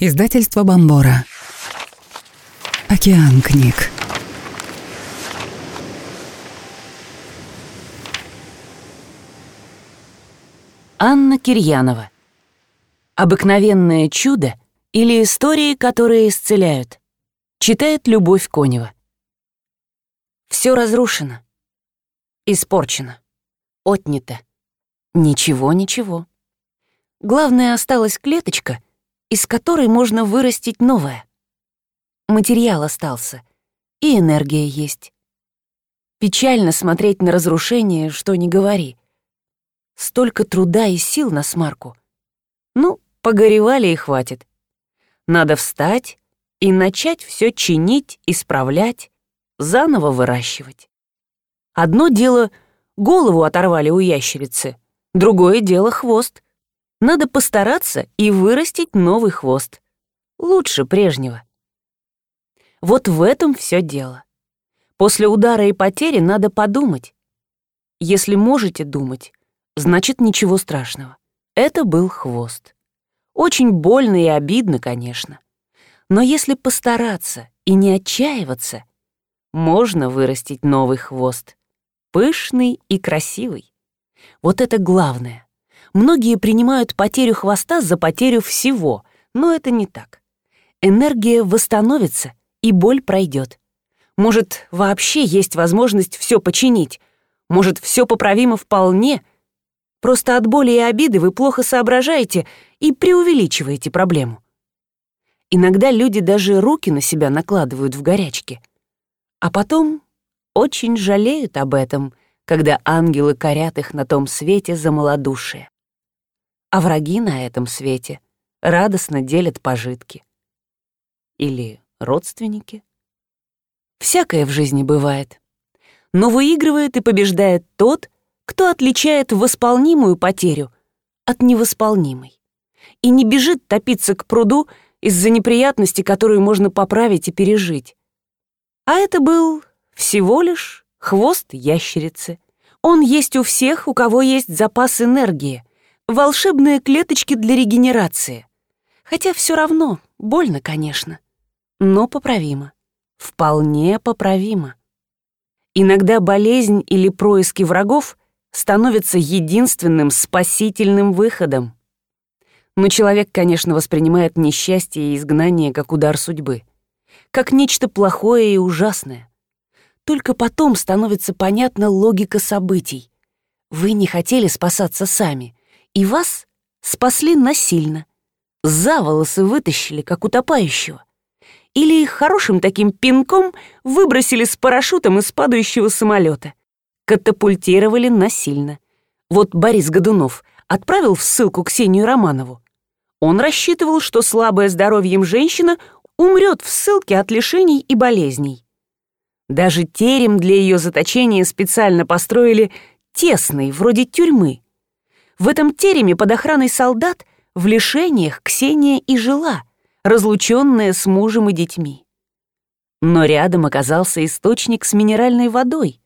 Издательство Бомбора. Океан книг. Анна Кирьянова. Обыкновенное чудо или истории, которые исцеляют. Читает Любовь Конева. Все разрушено. Испорчено. Отнято. Ничего, ничего. Главное, осталась клеточка, из которой можно вырастить новое. Материал остался, и энергия есть. Печально смотреть на разрушение, что не говори. Столько труда и сил на смарку. Ну, погоревали и хватит. Надо встать и начать все чинить, исправлять, заново выращивать. Одно дело — голову оторвали у ящерицы, другое дело — хвост. Надо постараться и вырастить новый хвост. Лучше прежнего. Вот в этом все дело. После удара и потери надо подумать. Если можете думать, значит ничего страшного. Это был хвост. Очень больно и обидно, конечно. Но если постараться и не отчаиваться, можно вырастить новый хвост. Пышный и красивый. Вот это главное. Многие принимают потерю хвоста за потерю всего, но это не так. Энергия восстановится, и боль пройдет. Может, вообще есть возможность все починить. Может, все поправимо вполне. Просто от боли и обиды вы плохо соображаете и преувеличиваете проблему. Иногда люди даже руки на себя накладывают в горячке. А потом очень жалеют об этом, когда ангелы корят их на том свете за малодушие а враги на этом свете радостно делят пожитки. Или родственники. Всякое в жизни бывает. Но выигрывает и побеждает тот, кто отличает восполнимую потерю от невосполнимой и не бежит топиться к пруду из-за неприятности, которую можно поправить и пережить. А это был всего лишь хвост ящерицы. Он есть у всех, у кого есть запас энергии, волшебные клеточки для регенерации. Хотя все равно, больно, конечно, но поправимо. Вполне поправимо. Иногда болезнь или происки врагов становятся единственным спасительным выходом. Но человек, конечно, воспринимает несчастье и изгнание как удар судьбы, как нечто плохое и ужасное. Только потом становится понятна логика событий. Вы не хотели спасаться сами, и вас спасли насильно. За волосы вытащили, как утопающего. Или хорошим таким пинком выбросили с парашютом из падающего самолета. Катапультировали насильно. Вот Борис Годунов отправил в ссылку Ксению Романову. Он рассчитывал, что слабая здоровьем женщина умрет в ссылке от лишений и болезней. Даже терем для ее заточения специально построили тесный, вроде тюрьмы. В этом тереме под охраной солдат в лишениях Ксения и жила, разлученная с мужем и детьми. Но рядом оказался источник с минеральной водой.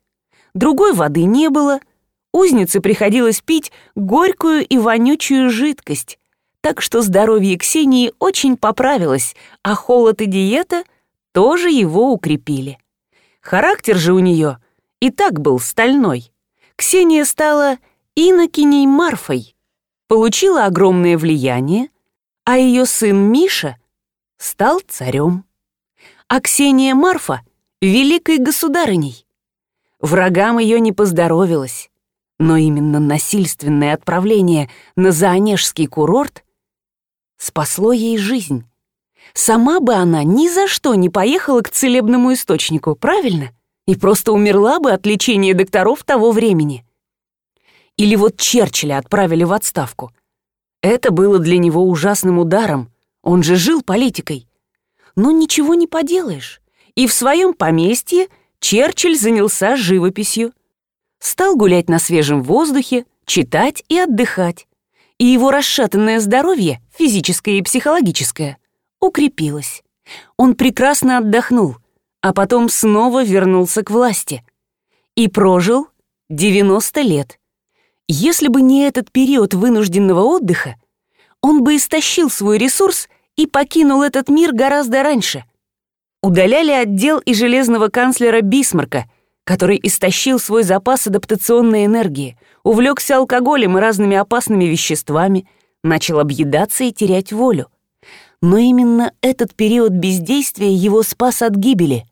Другой воды не было. Узнице приходилось пить горькую и вонючую жидкость, так что здоровье Ксении очень поправилось, а холод и диета тоже его укрепили. Характер же у нее и так был стальной. Ксения стала инокиней Марфой, получила огромное влияние, а ее сын Миша стал царем. А Ксения Марфа — великой государыней. Врагам ее не поздоровилось, но именно насильственное отправление на Заонежский курорт спасло ей жизнь. Сама бы она ни за что не поехала к целебному источнику, правильно? И просто умерла бы от лечения докторов того времени. Или вот Черчилля отправили в отставку. Это было для него ужасным ударом. Он же жил политикой. Но ничего не поделаешь. И в своем поместье Черчилль занялся живописью. Стал гулять на свежем воздухе, читать и отдыхать. И его расшатанное здоровье, физическое и психологическое, укрепилось. Он прекрасно отдохнул, а потом снова вернулся к власти. И прожил 90 лет. Если бы не этот период вынужденного отдыха, он бы истощил свой ресурс и покинул этот мир гораздо раньше. Удаляли отдел и железного канцлера Бисмарка, который истощил свой запас адаптационной энергии, увлекся алкоголем и разными опасными веществами, начал объедаться и терять волю. Но именно этот период бездействия его спас от гибели.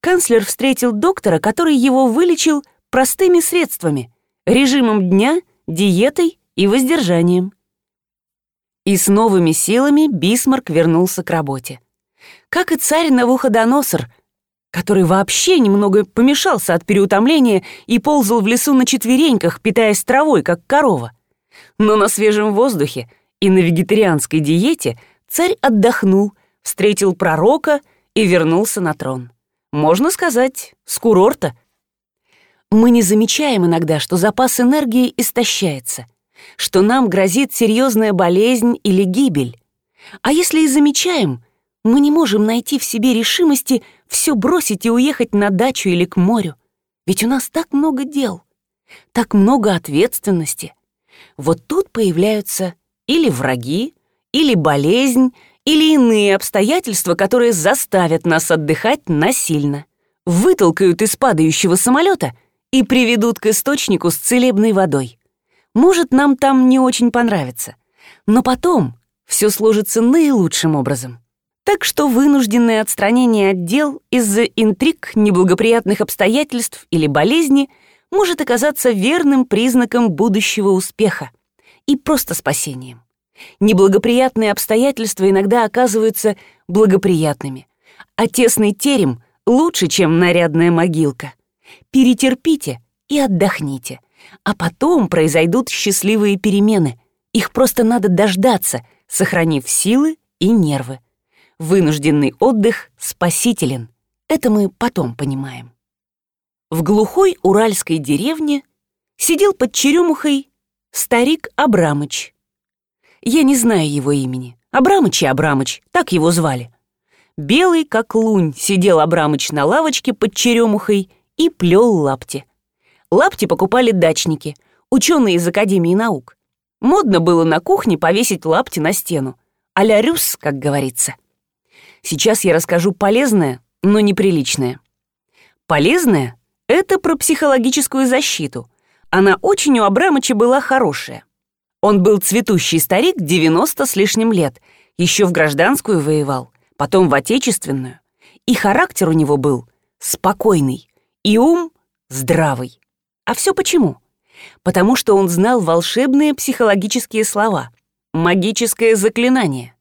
Канцлер встретил доктора, который его вылечил простыми средствами — режимом дня, диетой и воздержанием. И с новыми силами Бисмарк вернулся к работе. Как и царь Навуходоносор, который вообще немного помешался от переутомления и ползал в лесу на четвереньках, питаясь травой, как корова. Но на свежем воздухе и на вегетарианской диете царь отдохнул, встретил пророка и вернулся на трон. Можно сказать, с курорта. Мы не замечаем иногда, что запас энергии истощается — что нам грозит серьезная болезнь или гибель. А если и замечаем, мы не можем найти в себе решимости все бросить и уехать на дачу или к морю. Ведь у нас так много дел, так много ответственности. Вот тут появляются или враги, или болезнь, или иные обстоятельства, которые заставят нас отдыхать насильно, вытолкают из падающего самолета и приведут к источнику с целебной водой. Может, нам там не очень понравится, но потом все сложится наилучшим образом. Так что вынужденное отстранение от дел из-за интриг, неблагоприятных обстоятельств или болезни может оказаться верным признаком будущего успеха и просто спасением. Неблагоприятные обстоятельства иногда оказываются благоприятными, а тесный терем лучше, чем нарядная могилка. Перетерпите и отдохните а потом произойдут счастливые перемены. Их просто надо дождаться, сохранив силы и нервы. Вынужденный отдых спасителен. Это мы потом понимаем. В глухой уральской деревне сидел под черемухой старик Абрамыч. Я не знаю его имени. Абрамыч и Абрамыч, так его звали. Белый, как лунь, сидел Абрамыч на лавочке под черемухой и плел лапти. Лапти покупали дачники, ученые из Академии наук. Модно было на кухне повесить лапти на стену. а-ля рюс, как говорится. Сейчас я расскажу полезное, но неприличное. Полезное — это про психологическую защиту. Она очень у Абрамыча была хорошая. Он был цветущий старик 90 с лишним лет, еще в гражданскую воевал, потом в отечественную. И характер у него был спокойный, и ум здравый. А все почему? Потому что он знал волшебные психологические слова, магическое заклинание.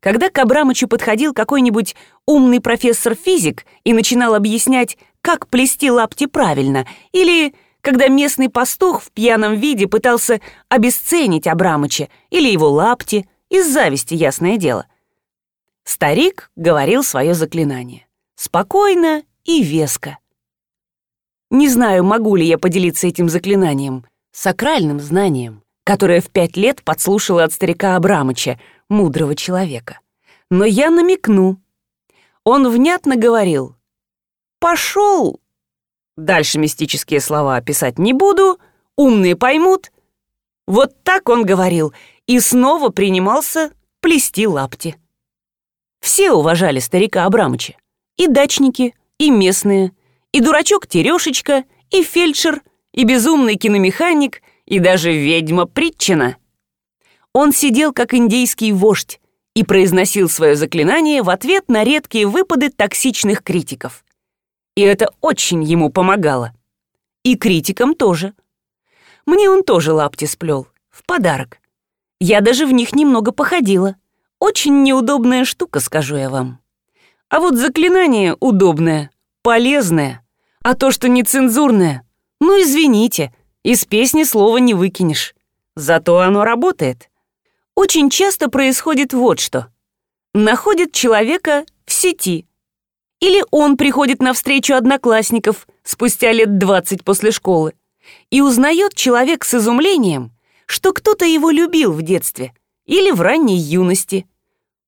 Когда к Абрамычу подходил какой-нибудь умный профессор-физик и начинал объяснять, как плести лапти правильно, или когда местный пастух в пьяном виде пытался обесценить Абрамыча или его лапти, из зависти, ясное дело. Старик говорил свое заклинание. Спокойно и веско. Не знаю, могу ли я поделиться этим заклинанием, сакральным знанием, которое в пять лет подслушала от старика Абрамыча, мудрого человека. Но я намекну. Он внятно говорил «Пошел!» Дальше мистические слова описать не буду, умные поймут. Вот так он говорил и снова принимался плести лапти. Все уважали старика Абрамыча. И дачники, и местные, и дурачок Терешечка, и фельдшер, и безумный киномеханик, и даже ведьма Притчина. Он сидел как индейский вождь и произносил свое заклинание в ответ на редкие выпады токсичных критиков. И это очень ему помогало. И критикам тоже. Мне он тоже лапти сплел, в подарок. Я даже в них немного походила. Очень неудобная штука, скажу я вам. А вот заклинание удобное, полезное. А то, что нецензурное, ну извините, из песни слова не выкинешь. Зато оно работает. Очень часто происходит вот что. Находит человека в сети. Или он приходит на встречу одноклассников спустя лет 20 после школы и узнает человек с изумлением, что кто-то его любил в детстве или в ранней юности.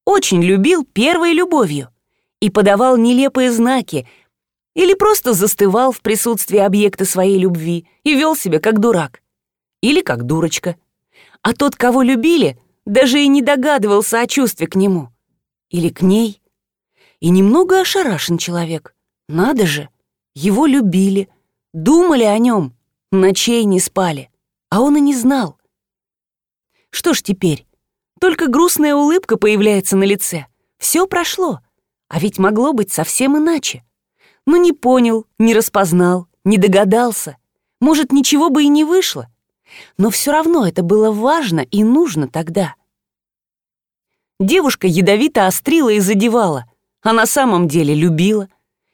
Очень любил первой любовью и подавал нелепые знаки, или просто застывал в присутствии объекта своей любви и вел себя как дурак. Или как дурочка. А тот, кого любили, даже и не догадывался о чувстве к нему. или к ней. И немного ошарашен человек. Надо же, его любили, думали о нем, ночей не спали, а он и не знал. Что ж теперь? Только грустная улыбка появляется на лице. Все прошло, а ведь могло быть совсем иначе. Но не понял, не распознал, не догадался. Может, ничего бы и не вышло. Но все равно это было важно и нужно тогда. Девушка ядовито острила и задевала, а на самом деле любила.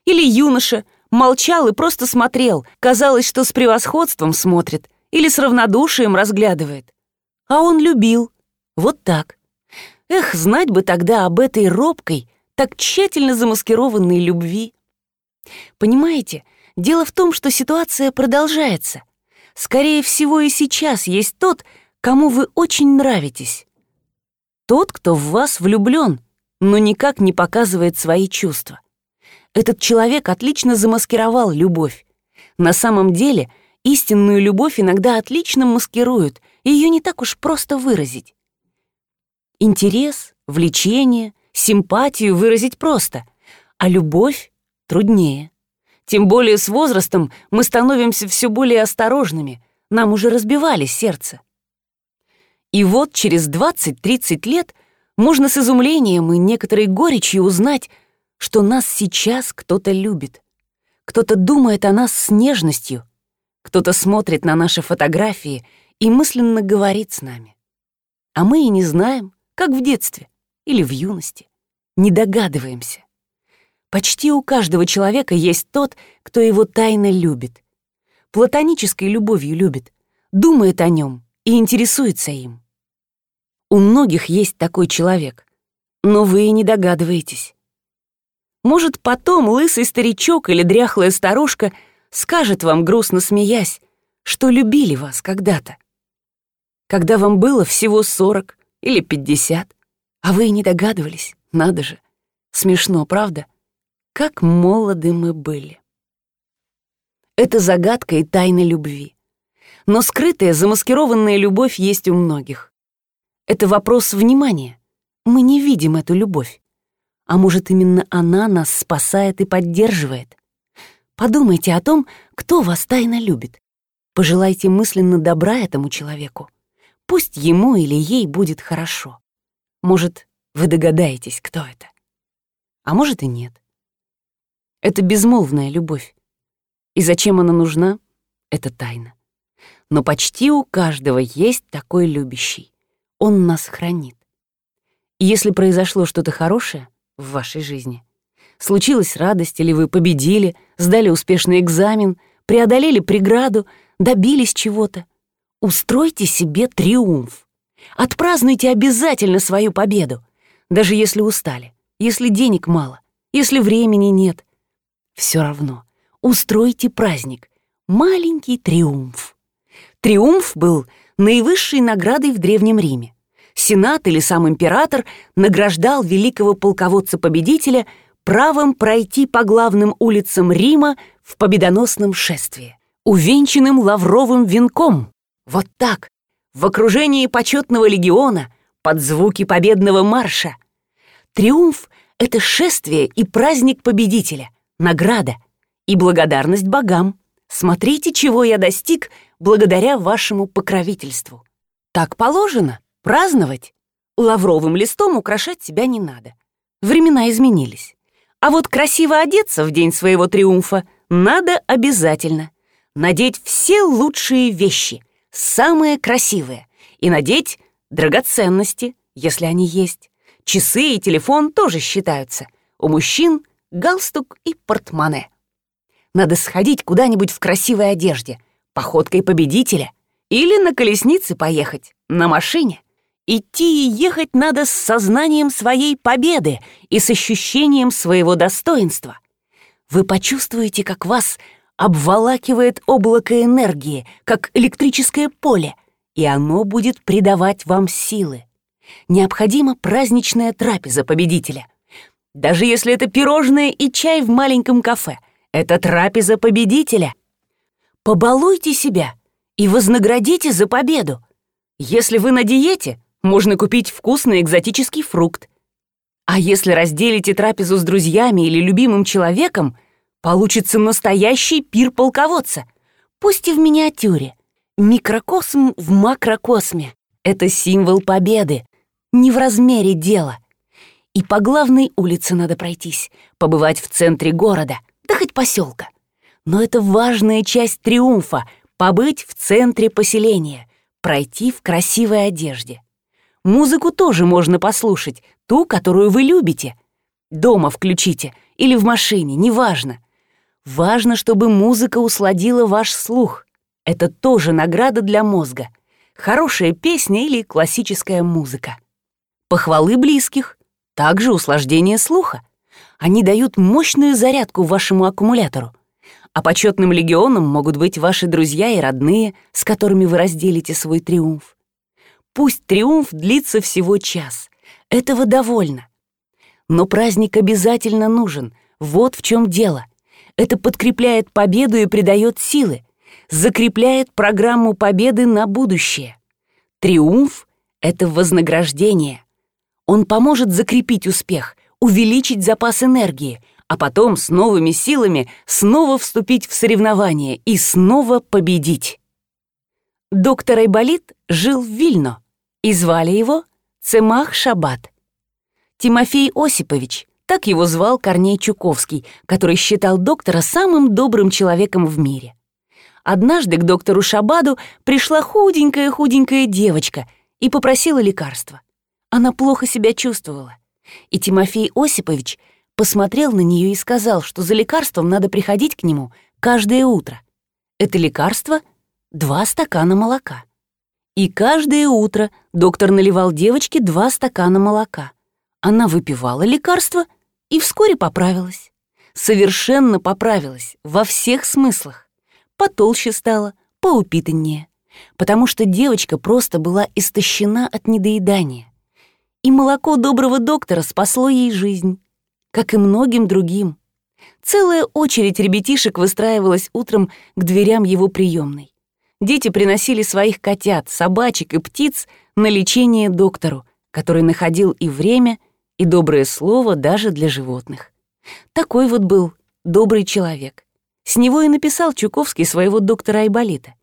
Или юноша молчал и просто смотрел, казалось, что с превосходством смотрит или с равнодушием разглядывает. А он любил. Вот так. Эх, знать бы тогда об этой робкой, так тщательно замаскированной любви. Понимаете, дело в том, что ситуация продолжается. Скорее всего, и сейчас есть тот, кому вы очень нравитесь. Тот, кто в вас влюблен, но никак не показывает свои чувства. Этот человек отлично замаскировал любовь. На самом деле, истинную любовь иногда отлично маскируют, и ее не так уж просто выразить. Интерес, влечение, симпатию выразить просто, а любовь труднее. Тем более с возрастом мы становимся все более осторожными, нам уже разбивали сердце. И вот через 20-30 лет можно с изумлением и некоторой горечью узнать, что нас сейчас кто-то любит. Кто-то думает о нас с нежностью, кто-то смотрит на наши фотографии и мысленно говорит с нами. А мы и не знаем, как в детстве или в юности. Не догадываемся. Почти у каждого человека есть тот, кто его тайно любит. Платонической любовью любит, думает о нем и интересуется им. У многих есть такой человек, но вы и не догадываетесь. Может, потом лысый старичок или дряхлая старушка скажет вам, грустно смеясь, что любили вас когда-то. Когда вам было всего сорок или пятьдесят, а вы и не догадывались, надо же. Смешно, правда? Как молоды мы были. Это загадка и тайна любви. Но скрытая, замаскированная любовь есть у многих. Это вопрос внимания. Мы не видим эту любовь. А может, именно она нас спасает и поддерживает? Подумайте о том, кто вас тайно любит. Пожелайте мысленно добра этому человеку. Пусть ему или ей будет хорошо. Может, вы догадаетесь, кто это. А может и нет. Это безмолвная любовь. И зачем она нужна, это тайна. Но почти у каждого есть такой любящий. Он нас хранит. И если произошло что-то хорошее, в вашей жизни. Случилась радость, или вы победили, сдали успешный экзамен, преодолели преграду, добились чего-то. Устройте себе триумф. Отпразднуйте обязательно свою победу, даже если устали, если денег мало, если времени нет. Все равно устройте праздник, маленький триумф. Триумф был наивысшей наградой в Древнем Риме. Сенат или сам император награждал великого полководца-победителя правом пройти по главным улицам Рима в победоносном шествии, увенчанным лавровым венком. Вот так, в окружении почетного легиона, под звуки победного марша. Триумф — это шествие и праздник победителя, награда и благодарность богам. Смотрите, чего я достиг благодаря вашему покровительству. Так положено. Праздновать? Лавровым листом украшать себя не надо. Времена изменились. А вот красиво одеться в день своего триумфа надо обязательно. Надеть все лучшие вещи, самые красивые, и надеть драгоценности, если они есть. Часы и телефон тоже считаются. У мужчин галстук и портмоне. Надо сходить куда-нибудь в красивой одежде, походкой победителя, или на колеснице поехать, на машине. Идти и ехать надо с сознанием своей победы и с ощущением своего достоинства. Вы почувствуете, как вас обволакивает облако энергии, как электрическое поле, и оно будет придавать вам силы. Необходима праздничная трапеза победителя. Даже если это пирожное и чай в маленьком кафе, это трапеза победителя. Побалуйте себя и вознаградите за победу. Если вы на диете — можно купить вкусный экзотический фрукт. А если разделите трапезу с друзьями или любимым человеком, получится настоящий пир полководца. Пусть и в миниатюре. Микрокосм в макрокосме. Это символ победы. Не в размере дела. И по главной улице надо пройтись, побывать в центре города, да хоть поселка. Но это важная часть триумфа — побыть в центре поселения, пройти в красивой одежде. Музыку тоже можно послушать, ту, которую вы любите. Дома включите или в машине, неважно. Важно, чтобы музыка усладила ваш слух. Это тоже награда для мозга. Хорошая песня или классическая музыка. Похвалы близких, также услаждение слуха. Они дают мощную зарядку вашему аккумулятору. А почетным легионом могут быть ваши друзья и родные, с которыми вы разделите свой триумф. Пусть триумф длится всего час. Этого довольно. Но праздник обязательно нужен. Вот в чем дело. Это подкрепляет победу и придает силы. Закрепляет программу победы на будущее. Триумф — это вознаграждение. Он поможет закрепить успех, увеличить запас энергии, а потом с новыми силами снова вступить в соревнование и снова победить. Доктор Айболит жил в Вильно, и звали его Цемах Шабат. Тимофей Осипович, так его звал Корней Чуковский, который считал доктора самым добрым человеком в мире. Однажды к доктору Шабаду пришла худенькая-худенькая девочка и попросила лекарства. Она плохо себя чувствовала. И Тимофей Осипович посмотрел на нее и сказал, что за лекарством надо приходить к нему каждое утро. Это лекарство — два стакана молока. И каждое утро доктор наливал девочке два стакана молока. Она выпивала лекарство и вскоре поправилась. Совершенно поправилась во всех смыслах. Потолще стала, поупитаннее. Потому что девочка просто была истощена от недоедания. И молоко доброго доктора спасло ей жизнь, как и многим другим. Целая очередь ребятишек выстраивалась утром к дверям его приемной дети приносили своих котят, собачек и птиц на лечение доктору, который находил и время, и доброе слово даже для животных. Такой вот был добрый человек. С него и написал Чуковский своего доктора Айболита.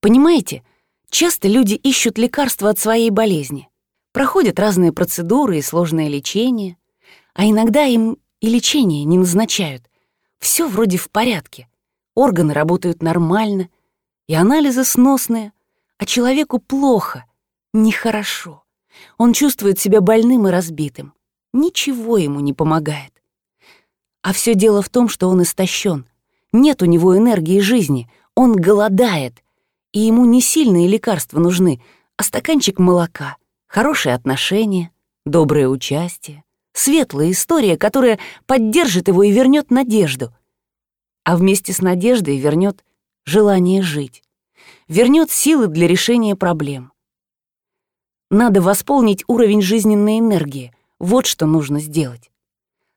Понимаете, часто люди ищут лекарства от своей болезни, проходят разные процедуры и сложное лечение, а иногда им и лечение не назначают. Все вроде в порядке, органы работают нормально, и анализы сносные, а человеку плохо, нехорошо. Он чувствует себя больным и разбитым. Ничего ему не помогает. А все дело в том, что он истощен. Нет у него энергии жизни, он голодает, и ему не сильные лекарства нужны, а стаканчик молока, хорошие отношения, доброе участие, светлая история, которая поддержит его и вернет надежду — а вместе с надеждой вернет желание жить, вернет силы для решения проблем. Надо восполнить уровень жизненной энергии, вот что нужно сделать.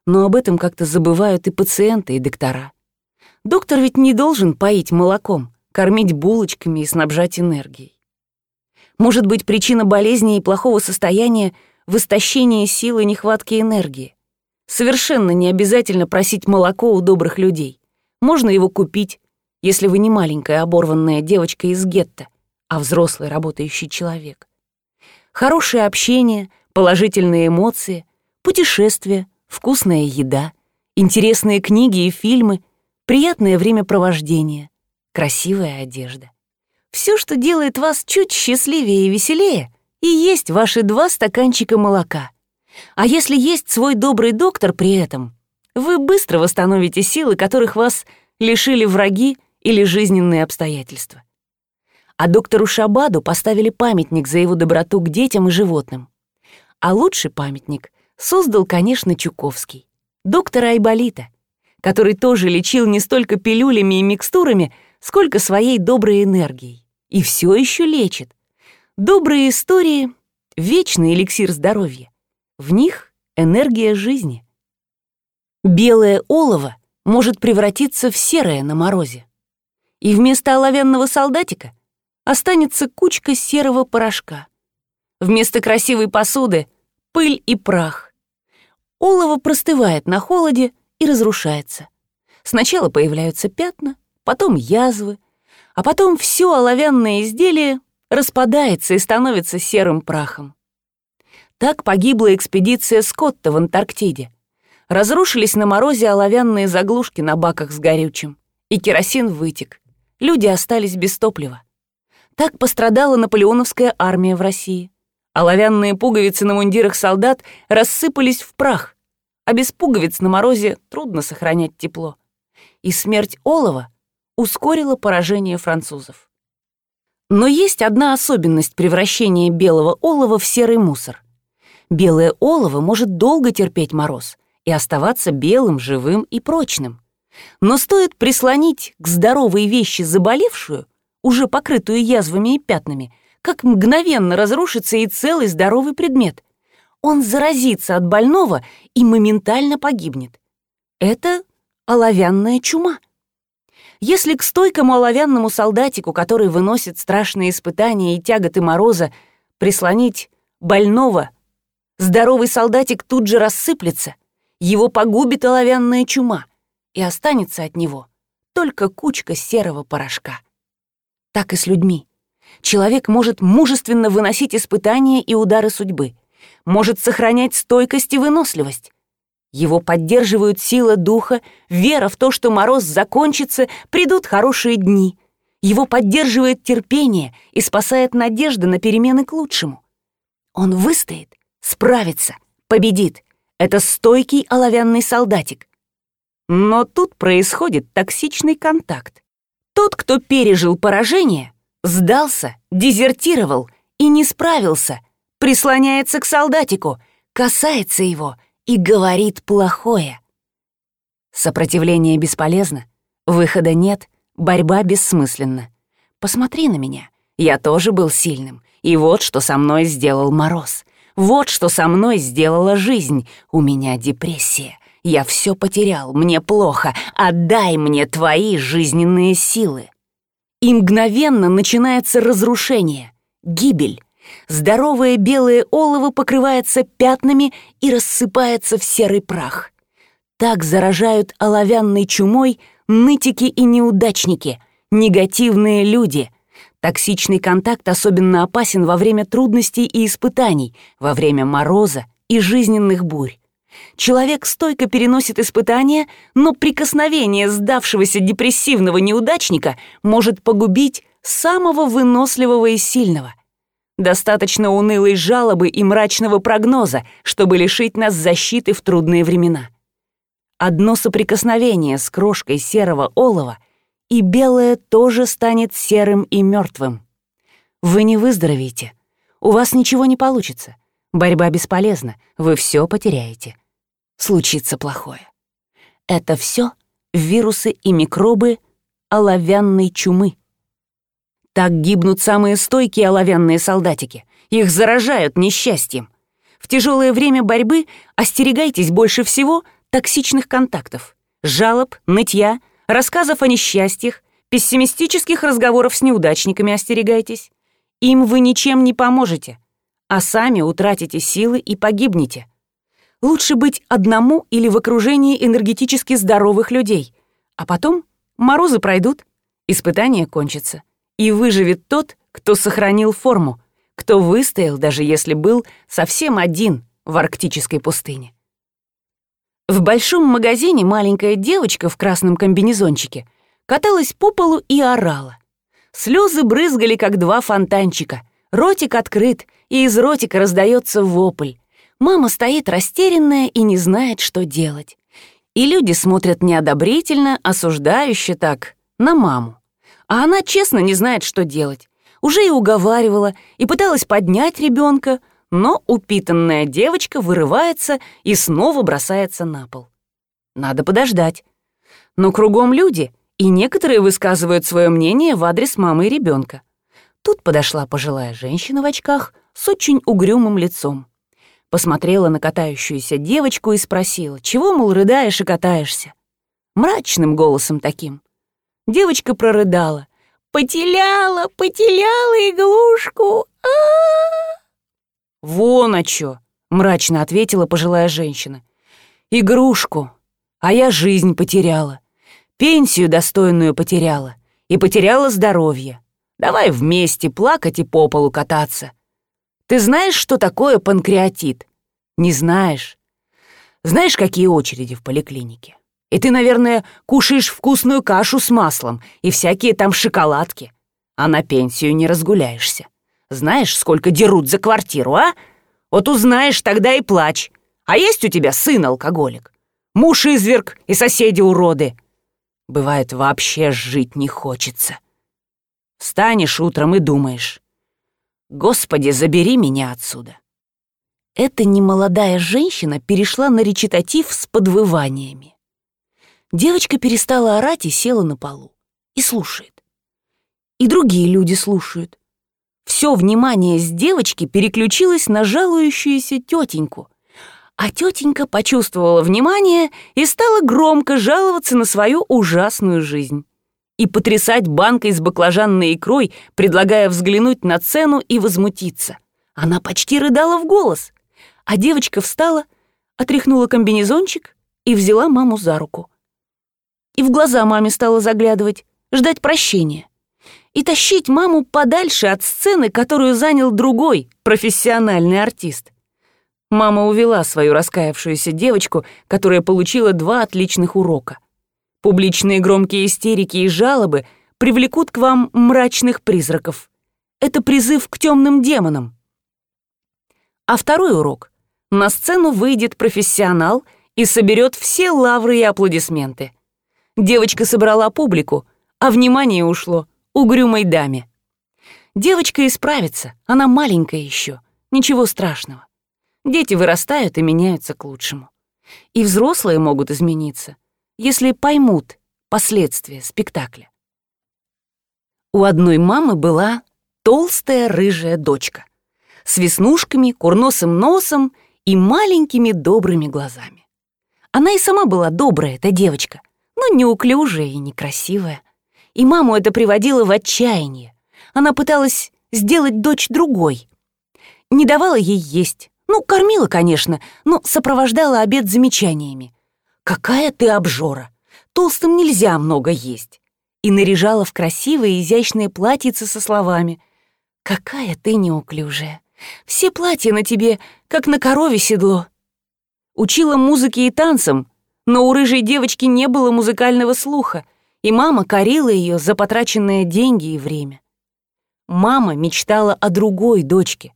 Но об этом как-то забывают и пациенты, и доктора. Доктор ведь не должен поить молоком, кормить булочками и снабжать энергией. Может быть, причина болезни и плохого состояния в истощении силы и нехватке энергии. Совершенно не обязательно просить молоко у добрых людей. Можно его купить, если вы не маленькая оборванная девочка из гетто, а взрослый работающий человек. Хорошее общение, положительные эмоции, путешествия, вкусная еда, интересные книги и фильмы, приятное времяпровождение, красивая одежда. Все, что делает вас чуть счастливее и веселее, и есть ваши два стаканчика молока. А если есть свой добрый доктор при этом — вы быстро восстановите силы, которых вас лишили враги или жизненные обстоятельства. А доктору Шабаду поставили памятник за его доброту к детям и животным. А лучший памятник создал, конечно, Чуковский, доктора Айболита, который тоже лечил не столько пилюлями и микстурами, сколько своей доброй энергией. И все еще лечит. Добрые истории — вечный эликсир здоровья. В них энергия жизни — Белое олово может превратиться в серое на морозе. И вместо оловянного солдатика останется кучка серого порошка. Вместо красивой посуды — пыль и прах. Олово простывает на холоде и разрушается. Сначала появляются пятна, потом язвы, а потом все оловянное изделие распадается и становится серым прахом. Так погибла экспедиция Скотта в Антарктиде. Разрушились на морозе оловянные заглушки на баках с горючим, и керосин вытек. Люди остались без топлива. Так пострадала наполеоновская армия в России. Оловянные пуговицы на мундирах солдат рассыпались в прах, а без пуговиц на морозе трудно сохранять тепло. И смерть олова ускорила поражение французов. Но есть одна особенность превращения белого олова в серый мусор. Белое олово может долго терпеть мороз и оставаться белым, живым и прочным. Но стоит прислонить к здоровой вещи заболевшую, уже покрытую язвами и пятнами, как мгновенно разрушится и целый здоровый предмет. Он заразится от больного и моментально погибнет. Это оловянная чума. Если к стойкому оловянному солдатику, который выносит страшные испытания и тяготы мороза, прислонить больного, здоровый солдатик тут же рассыплется, его погубит оловянная чума, и останется от него только кучка серого порошка. Так и с людьми. Человек может мужественно выносить испытания и удары судьбы, может сохранять стойкость и выносливость, его поддерживают сила духа, вера в то, что мороз закончится, придут хорошие дни. Его поддерживает терпение и спасает надежда на перемены к лучшему. Он выстоит, справится, победит. Это стойкий оловянный солдатик. Но тут происходит токсичный контакт. Тот, кто пережил поражение, сдался, дезертировал и не справился, прислоняется к солдатику, касается его — и говорит плохое. Сопротивление бесполезно, выхода нет, борьба бессмысленна. Посмотри на меня, я тоже был сильным, и вот что со мной сделал мороз. Вот что со мной сделала жизнь. У меня депрессия. Я все потерял, мне плохо. Отдай мне твои жизненные силы. И мгновенно начинается разрушение, гибель. Здоровое белое олово покрывается пятнами и рассыпается в серый прах. Так заражают оловянной чумой нытики и неудачники, негативные люди. Токсичный контакт особенно опасен во время трудностей и испытаний, во время мороза и жизненных бурь. Человек стойко переносит испытания, но прикосновение сдавшегося депрессивного неудачника может погубить самого выносливого и сильного. Достаточно унылой жалобы и мрачного прогноза, чтобы лишить нас защиты в трудные времена. Одно соприкосновение с крошкой серого олова, и белое тоже станет серым и мертвым. Вы не выздоровеете, у вас ничего не получится. Борьба бесполезна, вы все потеряете. Случится плохое. Это все вирусы и микробы оловянной чумы. Так гибнут самые стойкие оловянные солдатики. Их заражают несчастьем. В тяжелое время борьбы остерегайтесь больше всего токсичных контактов, жалоб, нытья, рассказов о несчастьях, пессимистических разговоров с неудачниками остерегайтесь. Им вы ничем не поможете, а сами утратите силы и погибнете. Лучше быть одному или в окружении энергетически здоровых людей, а потом морозы пройдут, испытания кончатся и выживет тот, кто сохранил форму, кто выстоял, даже если был совсем один в арктической пустыне. В большом магазине маленькая девочка в красном комбинезончике каталась по полу и орала. Слезы брызгали, как два фонтанчика. Ротик открыт, и из ротика раздается вопль. Мама стоит растерянная и не знает, что делать. И люди смотрят неодобрительно, осуждающе так, на маму. А она честно не знает, что делать. Уже и уговаривала, и пыталась поднять ребенка, но упитанная девочка вырывается и снова бросается на пол. Надо подождать. Но кругом люди, и некоторые высказывают свое мнение в адрес мамы и ребенка. Тут подошла пожилая женщина в очках с очень угрюмым лицом. Посмотрела на катающуюся девочку и спросила, чего, мол, рыдаешь и катаешься? Мрачным голосом таким. Девочка прорыдала. «Потеряла, потеряла иглушку! а, -а, -а «Вон а чё!» — мрачно ответила пожилая женщина. «Игрушку. А я жизнь потеряла. Пенсию достойную потеряла. И потеряла здоровье. Давай вместе плакать и по полу кататься. Ты знаешь, что такое панкреатит? Не знаешь. Знаешь, какие очереди в поликлинике? И ты, наверное, кушаешь вкусную кашу с маслом и всякие там шоколадки. А на пенсию не разгуляешься. Знаешь, сколько дерут за квартиру, а? Вот узнаешь, тогда и плачь. А есть у тебя сын алкоголик? Муж изверг и соседи уроды. Бывает, вообще жить не хочется. Встанешь утром и думаешь, «Господи, забери меня отсюда». Эта немолодая женщина перешла на речитатив с подвываниями. Девочка перестала орать и села на полу. И слушает. И другие люди слушают. Все внимание с девочки переключилось на жалующуюся тетеньку — а тетенька почувствовала внимание и стала громко жаловаться на свою ужасную жизнь. И потрясать банкой с баклажанной икрой, предлагая взглянуть на цену и возмутиться. Она почти рыдала в голос. А девочка встала, отряхнула комбинезончик и взяла маму за руку. И в глаза маме стала заглядывать, ждать прощения. И тащить маму подальше от сцены, которую занял другой профессиональный артист — Мама увела свою раскаявшуюся девочку, которая получила два отличных урока. Публичные громкие истерики и жалобы привлекут к вам мрачных призраков. Это призыв к темным демонам. А второй урок. На сцену выйдет профессионал и соберет все лавры и аплодисменты. Девочка собрала публику, а внимание ушло угрюмой даме. Девочка исправится, она маленькая еще, ничего страшного. Дети вырастают и меняются к лучшему. И взрослые могут измениться, если поймут последствия спектакля. У одной мамы была толстая рыжая дочка с веснушками, курносым носом и маленькими добрыми глазами. Она и сама была добрая, эта девочка, но неуклюжая и некрасивая. И маму это приводило в отчаяние. Она пыталась сделать дочь другой. Не давала ей есть, ну, кормила, конечно, но сопровождала обед замечаниями. «Какая ты обжора! Толстым нельзя много есть!» И наряжала в красивые изящные платьицы со словами «Какая ты неуклюжая! Все платья на тебе, как на корове седло!» Учила музыке и танцам, но у рыжей девочки не было музыкального слуха, и мама корила ее за потраченные деньги и время. Мама мечтала о другой дочке,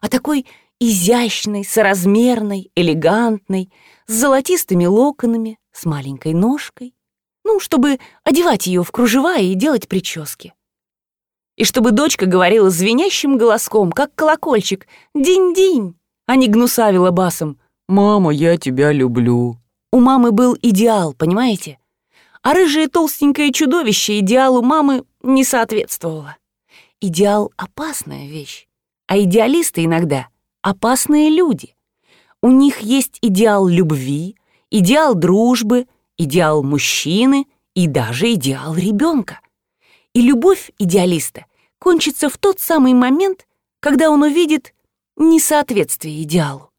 о такой изящной, соразмерной, элегантной, с золотистыми локонами, с маленькой ножкой, ну, чтобы одевать ее в кружева и делать прически. И чтобы дочка говорила звенящим голоском, как колокольчик, «Динь-динь», а не гнусавила басом «Мама, я тебя люблю». У мамы был идеал, понимаете? А рыжее толстенькое чудовище идеалу мамы не соответствовало. Идеал — опасная вещь, а идеалисты иногда — опасные люди. У них есть идеал любви, идеал дружбы, идеал мужчины и даже идеал ребенка. И любовь идеалиста кончится в тот самый момент, когда он увидит несоответствие идеалу.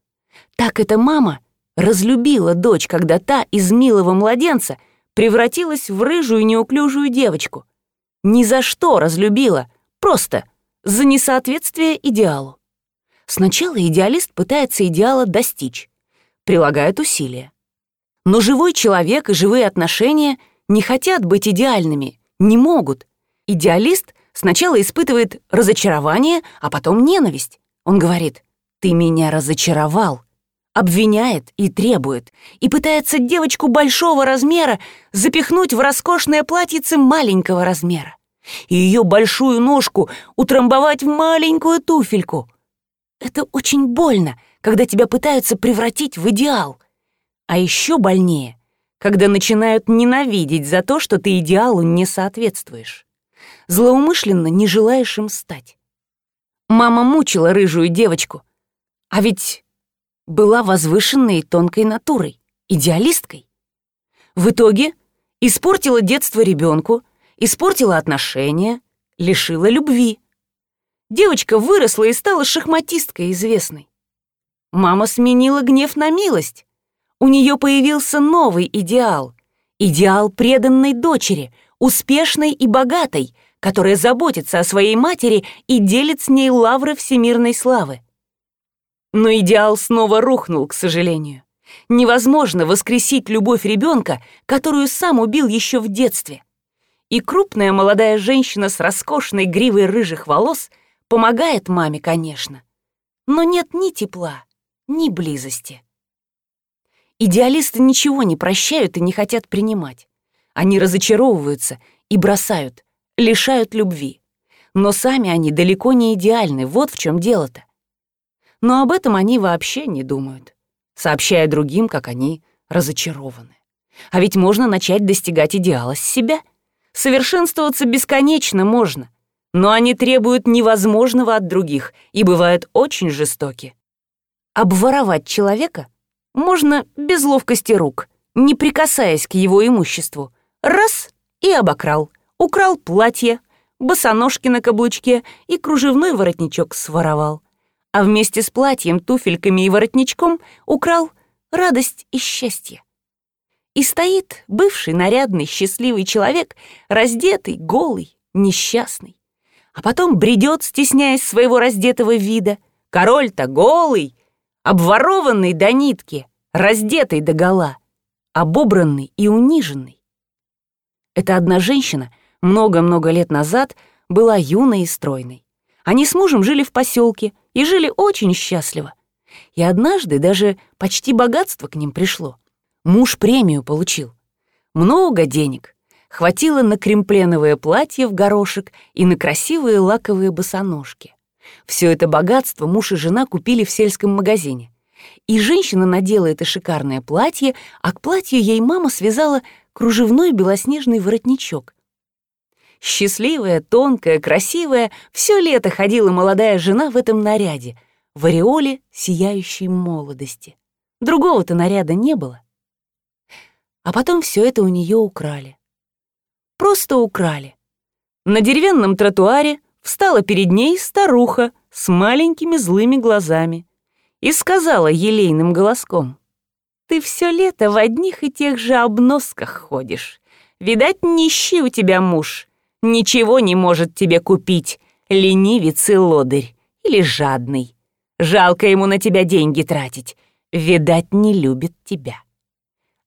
Так эта мама разлюбила дочь, когда та из милого младенца превратилась в рыжую неуклюжую девочку. Ни за что разлюбила, просто за несоответствие идеалу. Сначала идеалист пытается идеала достичь, прилагает усилия. Но живой человек и живые отношения не хотят быть идеальными, не могут. Идеалист сначала испытывает разочарование, а потом ненависть. Он говорит «ты меня разочаровал», обвиняет и требует, и пытается девочку большого размера запихнуть в роскошное платьице маленького размера, и ее большую ножку утрамбовать в маленькую туфельку — это очень больно, когда тебя пытаются превратить в идеал. А еще больнее, когда начинают ненавидеть за то, что ты идеалу не соответствуешь. Злоумышленно не желаешь им стать. Мама мучила рыжую девочку, а ведь была возвышенной и тонкой натурой, идеалисткой. В итоге испортила детство ребенку, испортила отношения, лишила любви девочка выросла и стала шахматисткой известной. Мама сменила гнев на милость. У нее появился новый идеал. Идеал преданной дочери, успешной и богатой, которая заботится о своей матери и делит с ней лавры всемирной славы. Но идеал снова рухнул, к сожалению. Невозможно воскресить любовь ребенка, которую сам убил еще в детстве. И крупная молодая женщина с роскошной гривой рыжих волос помогает маме, конечно. Но нет ни тепла, ни близости. Идеалисты ничего не прощают и не хотят принимать. Они разочаровываются и бросают, лишают любви. Но сами они далеко не идеальны, вот в чем дело-то. Но об этом они вообще не думают сообщая другим, как они разочарованы. А ведь можно начать достигать идеала с себя. Совершенствоваться бесконечно можно, но они требуют невозможного от других и бывают очень жестоки. Обворовать человека можно без ловкости рук, не прикасаясь к его имуществу. Раз — и обокрал. Украл платье, босоножки на каблучке и кружевной воротничок своровал а вместе с платьем, туфельками и воротничком украл радость и счастье. И стоит бывший нарядный счастливый человек, раздетый, голый, несчастный. А потом бредет, стесняясь своего раздетого вида. Король-то голый, обворованный до нитки, раздетый до гола, обобранный и униженный. Эта одна женщина много-много лет назад была юной и стройной. Они с мужем жили в поселке и жили очень счастливо. И однажды даже почти богатство к ним пришло. Муж премию получил. Много денег. Хватило на кремпленовое платье в горошек и на красивые лаковые босоножки. Все это богатство муж и жена купили в сельском магазине. И женщина надела это шикарное платье, а к платью ей мама связала кружевной белоснежный воротничок — Счастливая, тонкая, красивая, все лето ходила молодая жена в этом наряде, в ореоле сияющей молодости. Другого-то наряда не было. А потом все это у нее украли. Просто украли. На деревянном тротуаре встала перед ней старуха с маленькими злыми глазами и сказала елейным голоском, «Ты все лето в одних и тех же обносках ходишь. Видать, нищий у тебя муж, ничего не может тебе купить, ленивец и лодырь, или жадный. Жалко ему на тебя деньги тратить, видать, не любит тебя.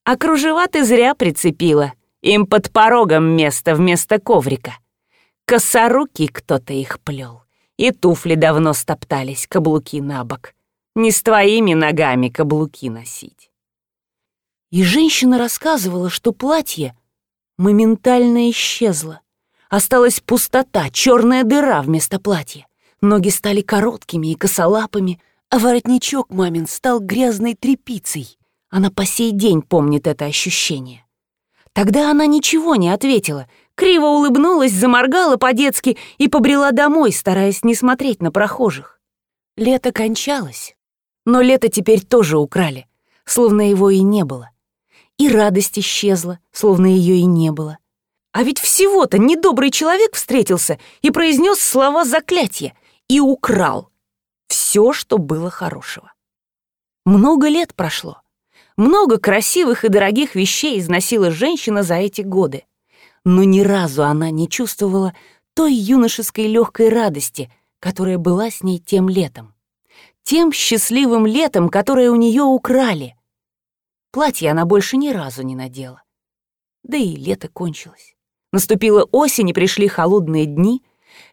А кружева ты зря прицепила, им под порогом место вместо коврика. Косоруки кто-то их плел, и туфли давно стоптались, каблуки на бок. Не с твоими ногами каблуки носить. И женщина рассказывала, что платье моментально исчезло. Осталась пустота, черная дыра вместо платья. Ноги стали короткими и косолапыми, а воротничок мамин стал грязной тряпицей. Она по сей день помнит это ощущение. Тогда она ничего не ответила, криво улыбнулась, заморгала по-детски и побрела домой, стараясь не смотреть на прохожих. Лето кончалось, но лето теперь тоже украли, словно его и не было. И радость исчезла, словно ее и не было. А ведь всего-то недобрый человек встретился и произнес слова заклятия и украл все, что было хорошего. Много лет прошло. Много красивых и дорогих вещей износила женщина за эти годы. Но ни разу она не чувствовала той юношеской легкой радости, которая была с ней тем летом. Тем счастливым летом, которое у нее украли. Платье она больше ни разу не надела. Да и лето кончилось. Наступила осень, и пришли холодные дни.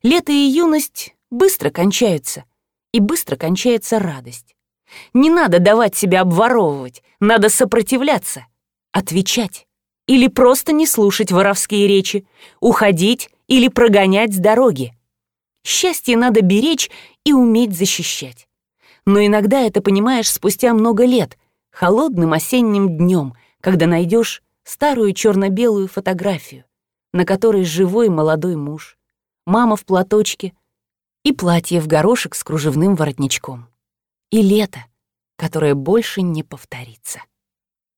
Лето и юность быстро кончаются, и быстро кончается радость. Не надо давать себя обворовывать, надо сопротивляться, отвечать. Или просто не слушать воровские речи, уходить или прогонять с дороги. Счастье надо беречь и уметь защищать. Но иногда это понимаешь спустя много лет, холодным осенним днем, когда найдешь старую черно-белую фотографию на которой живой молодой муж, мама в платочке и платье в горошек с кружевным воротничком. И лето, которое больше не повторится.